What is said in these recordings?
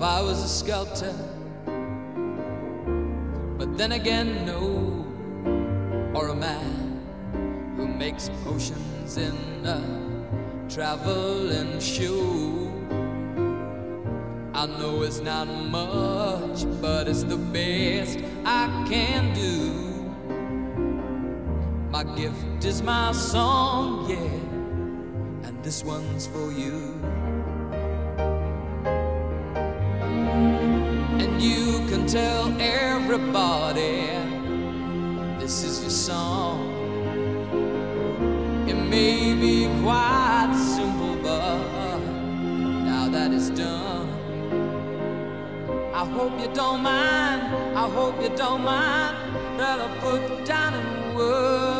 If I was a sculptor, but then again, no, or a man who makes potions in a traveling shoe. I know it's not much, but it's the best I can do. My gift is my song, yeah, and this one's for you. Everybody this is your song. It may be quite simple, but now that it's done, I hope you don't mind. I hope you don't mind that I put down in words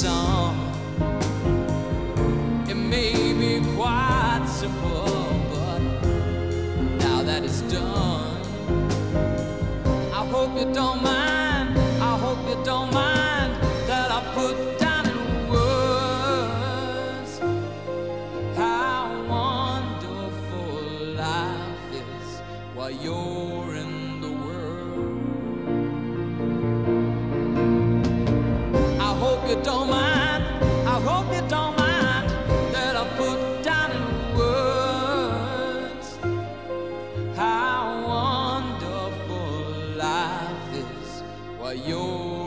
song. It may be quite simple, but now that it's done, I hope you don't mind. How